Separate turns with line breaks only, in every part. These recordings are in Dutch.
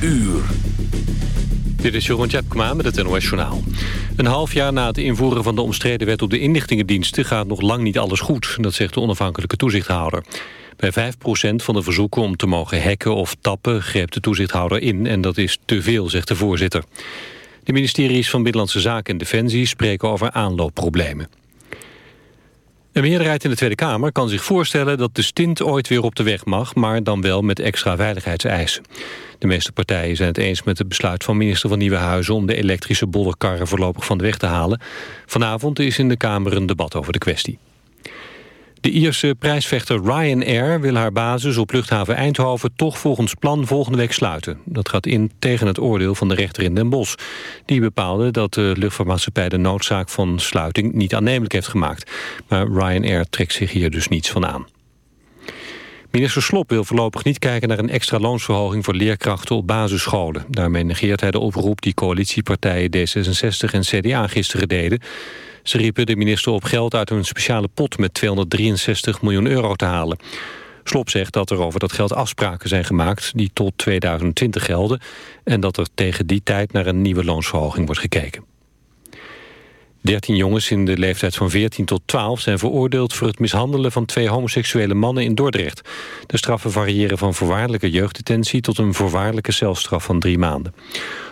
uur.
Dit is Jeroen Tjepkema met het NOS Journaal. Een half jaar na het invoeren van de omstreden wet op de inlichtingendiensten... gaat nog lang niet alles goed, dat zegt de onafhankelijke toezichthouder. Bij 5% van de verzoeken om te mogen hacken of tappen... greep de toezichthouder in en dat is te veel, zegt de voorzitter. De ministeries van Binnenlandse Zaken en Defensie spreken over aanloopproblemen. Een meerderheid in de Tweede Kamer kan zich voorstellen dat de stint ooit weer op de weg mag, maar dan wel met extra veiligheidseisen. De meeste partijen zijn het eens met het besluit van minister van Nieuwenhuizen om de elektrische bollenkarren voorlopig van de weg te halen. Vanavond is in de Kamer een debat over de kwestie. De Ierse prijsvechter Ryanair wil haar basis op luchthaven Eindhoven toch volgens plan volgende week sluiten. Dat gaat in tegen het oordeel van de rechter in Den Bosch. Die bepaalde dat de luchtvaartmaatschappij de noodzaak van sluiting niet aannemelijk heeft gemaakt. Maar Ryanair trekt zich hier dus niets van aan. Minister Slop wil voorlopig niet kijken naar een extra loonsverhoging voor leerkrachten op basisscholen. Daarmee negeert hij de oproep die coalitiepartijen D66 en CDA gisteren deden. Ze riepen de minister op geld uit een speciale pot met 263 miljoen euro te halen. Slop zegt dat er over dat geld afspraken zijn gemaakt die tot 2020 gelden... en dat er tegen die tijd naar een nieuwe loonsverhoging wordt gekeken. 13 jongens in de leeftijd van 14 tot 12 zijn veroordeeld voor het mishandelen van twee homoseksuele mannen in Dordrecht. De straffen variëren van voorwaardelijke jeugddetentie tot een voorwaardelijke celstraf van drie maanden.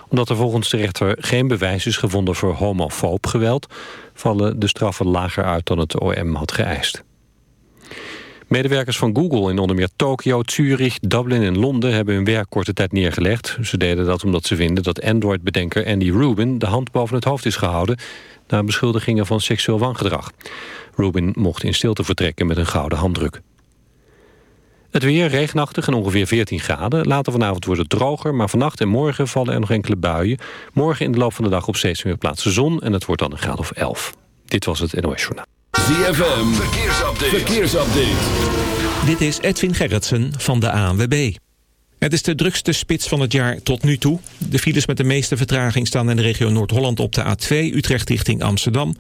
Omdat er volgens de rechter geen bewijs is gevonden voor homofoob geweld, vallen de straffen lager uit dan het OM had geëist. Medewerkers van Google in onder meer Tokio, Zurich, Dublin en Londen hebben hun werk korte tijd neergelegd. Ze deden dat omdat ze vinden dat Android-bedenker Andy Rubin de hand boven het hoofd is gehouden na beschuldigingen van seksueel wangedrag. Rubin mocht in stilte vertrekken met een gouden handdruk. Het weer regenachtig en ongeveer 14 graden. Later vanavond wordt het droger, maar vannacht en morgen vallen er nog enkele buien. Morgen in de loop van de dag op steeds meer plaatsen zon en het wordt dan een graad of 11. Dit was het NOS Journaal.
ZFM, verkeersupdate. verkeersupdate.
Dit is Edwin Gerritsen van de ANWB. Het is de drukste spits van het jaar tot nu toe. De files met de meeste vertraging staan in de regio Noord-Holland op de A2... Utrecht richting Amsterdam.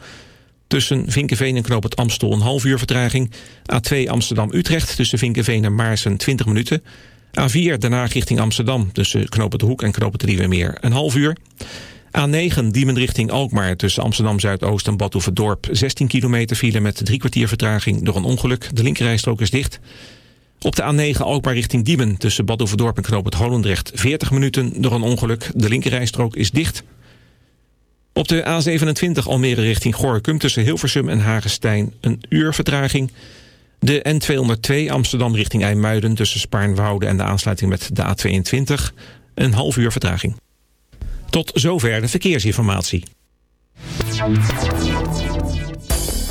Tussen Vinkenveen en Knoop het Amstel een half uur vertraging. A2 Amsterdam-Utrecht tussen Vinkenveen en Maarsen 20 minuten. A4 daarna richting Amsterdam tussen Knoop het Hoek en Knoop het Nieuwemeer een half uur. A9 Diemen richting Alkmaar tussen Amsterdam-Zuidoost en Badhoevedorp 16 kilometer file met drie kwartier vertraging door een ongeluk. De linkerrijstrook is dicht... Op de A9 Alkmaar richting Diemen tussen Bad Oeverdorp en Knoop het Holendrecht 40 minuten door een ongeluk. De linkerrijstrook is dicht. Op de A27 Almere richting Gorkum tussen Hilversum en Hagestein een uur vertraging. De N202 Amsterdam richting IJmuiden tussen Spaarnwoude en de aansluiting met de A22 een half uur vertraging. Tot zover de verkeersinformatie.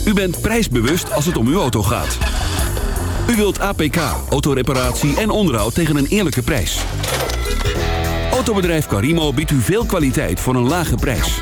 U bent prijsbewust als het om uw auto gaat. U wilt APK, autoreparatie en onderhoud tegen een eerlijke prijs. Autobedrijf Carimo biedt u veel kwaliteit voor een lage prijs.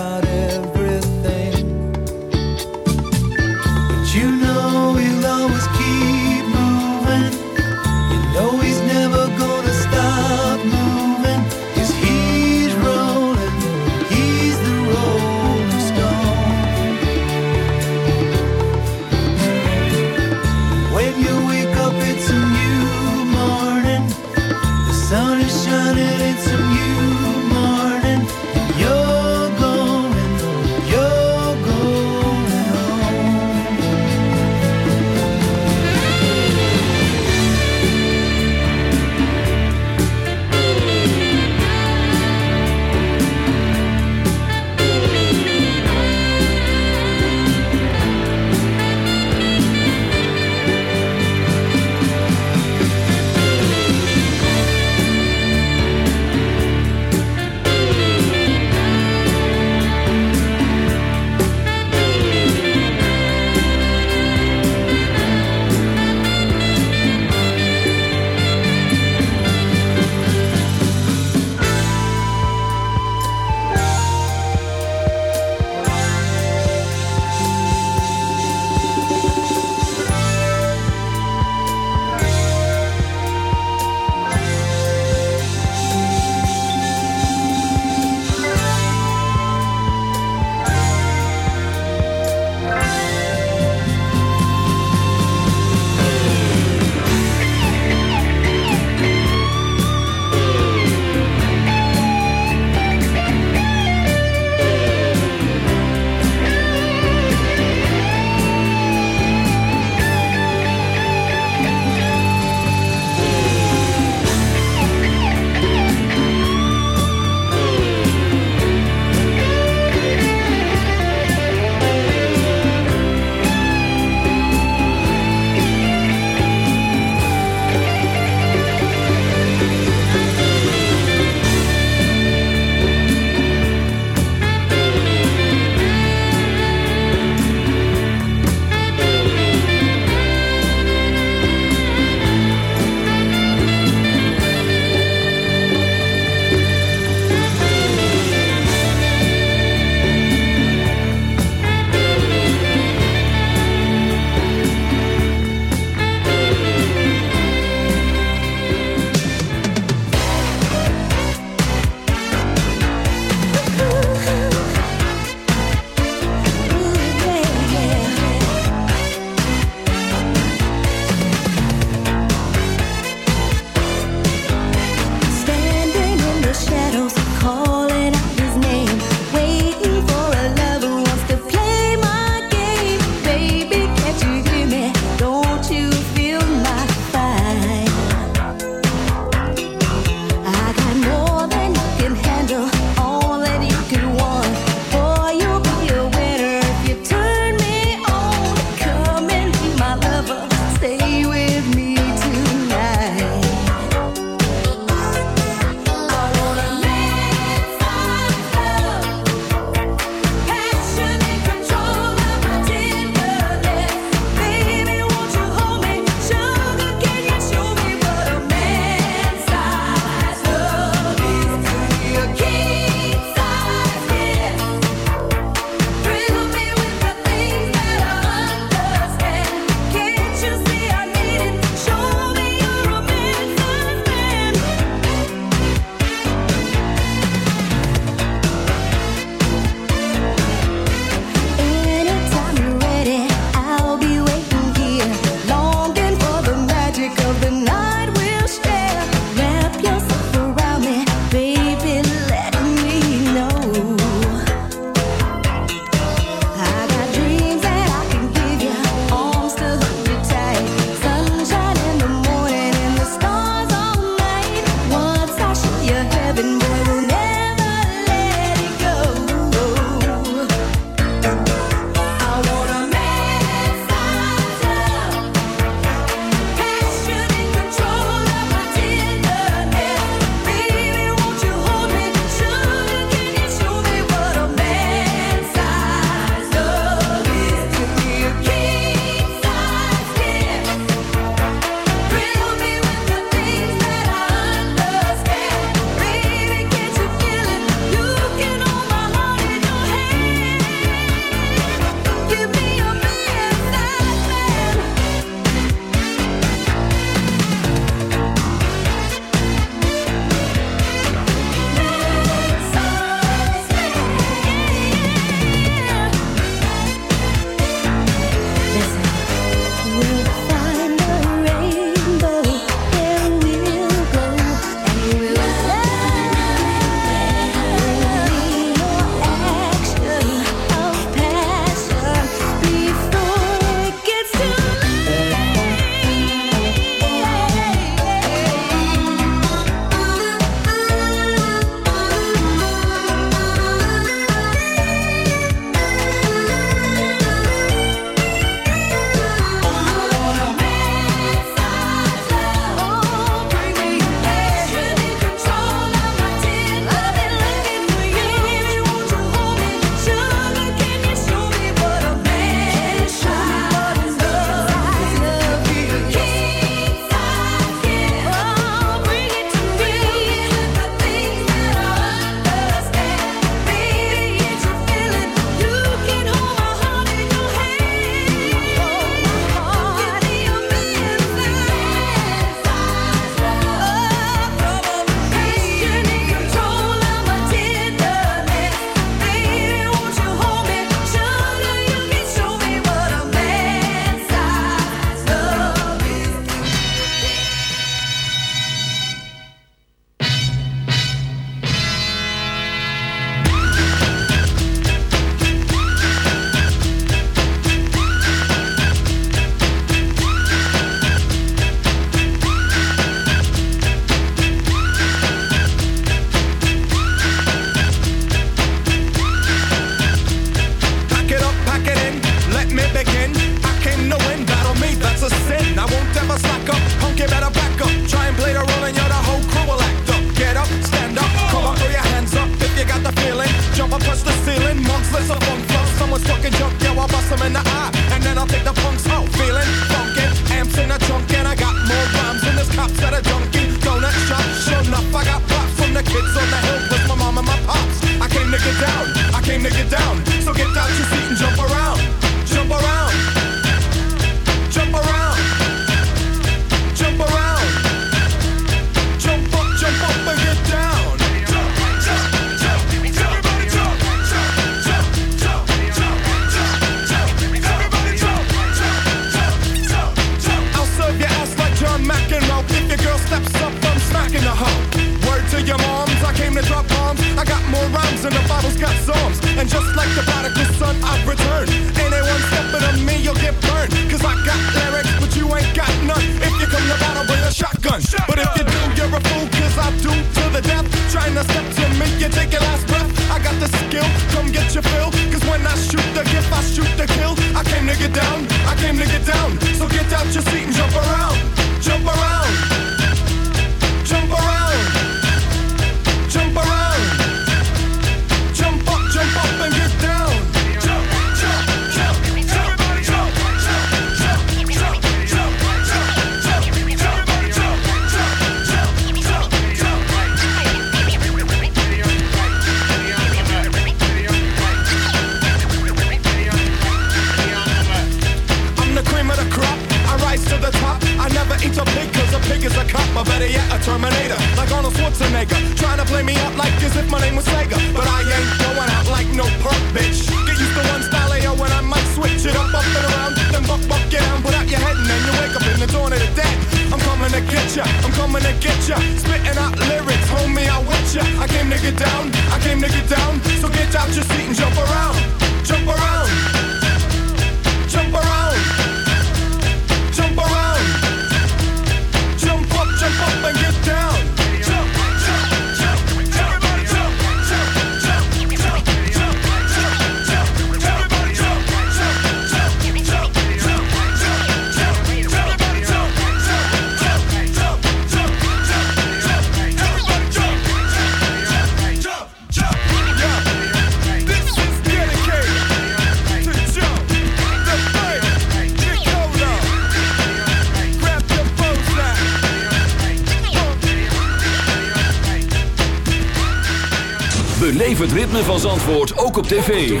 Van Zandvoort ook op tv.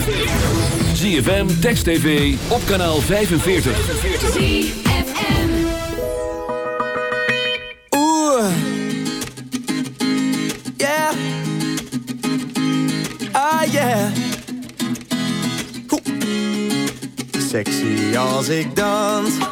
ZFM, Text TV, op kanaal 45.
ZFM.
Oeh. Yeah. Ah, yeah. Sexy als ik dans.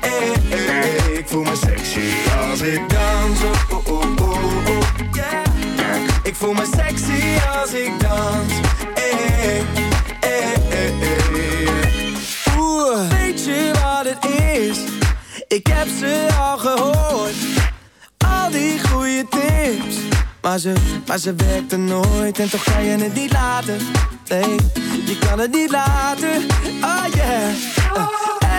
Hey. Ik voel me sexy als ik dans. Oh, oh, oh, oh, yeah. Ik voel me sexy als ik dans. Hey, hey, hey. Oeh, weet je wat het is? Ik heb ze al gehoord al die goede tips. Maar ze, maar ze werkte nooit en toch kan je het niet laten. Nee, je kan het niet laten. Oh yeah,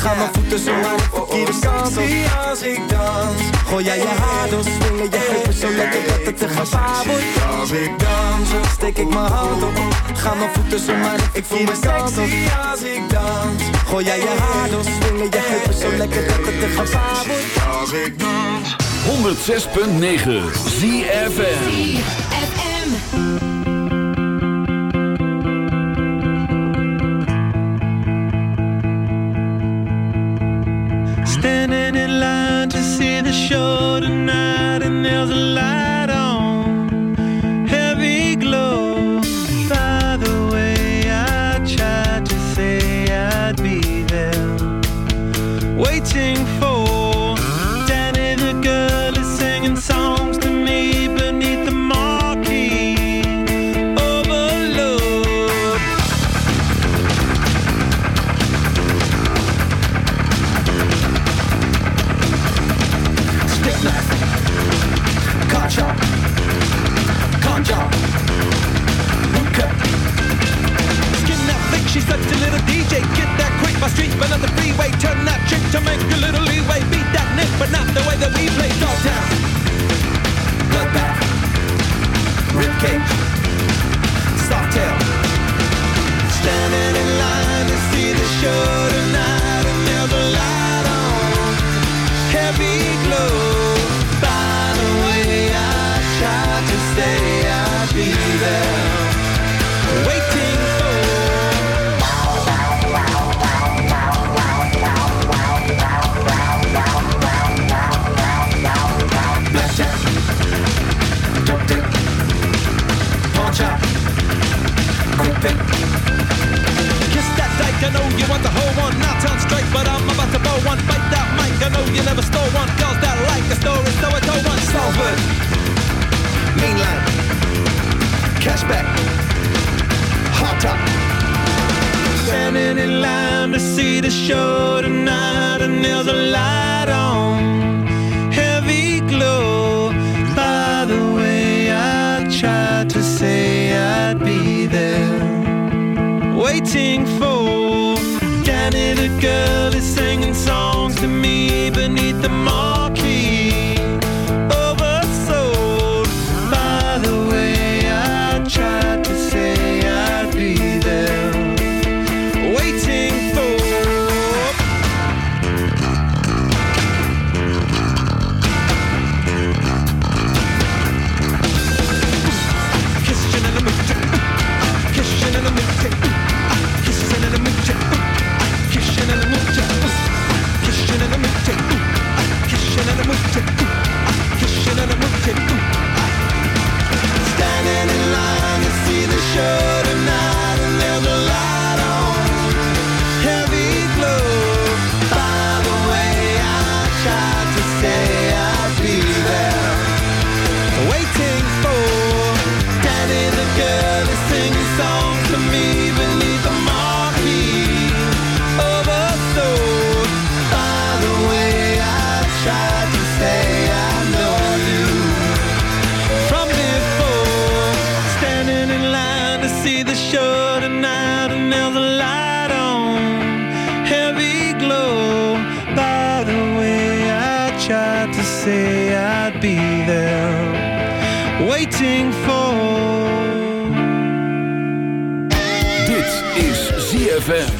Ga mijn voeten zo naar de verkeerde kant op. als ik dans. Gooi jij je haar door, swingen je heupen zo lekker dat het te gevaar wordt. Als ik dans, steek ik mijn hand op. Ga mijn voeten zo naar de verkeerde kant op. als ik dans. Gooi jij je haar door, swingen je heupen zo lekker dat het te gevaar wordt. Als ik dans.
106.9 ZFM.
ZFM.
The show tonight, and there's a light cake, soft tail. Standing in line to see the
show.
Kiss that dike, I know you want the whole one. Now turn straight, but I'm about to blow one. Bite that mic, I know you never stole one. Girls that like the story, so I told one.
Salford, mainland, cashback, hot top.
Standing in line to see the show tonight, and there's a light on. waiting for. Danny the girl
say I'd be there
waiting for.
Dit is ZFM.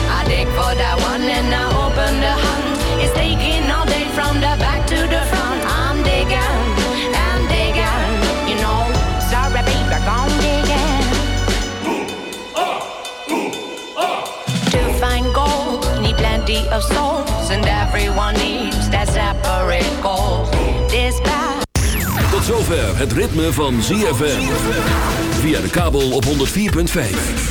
For that one and I open the hunt. It's taking all day from the back to the front. I'm digging, I'm digging, you know. Sorry, baby, I'm digging. To find gold, need plenty of souls, and everyone needs that separate goal. This path.
Tot zover het ritme van ZFM. Via de kabel op 104.5.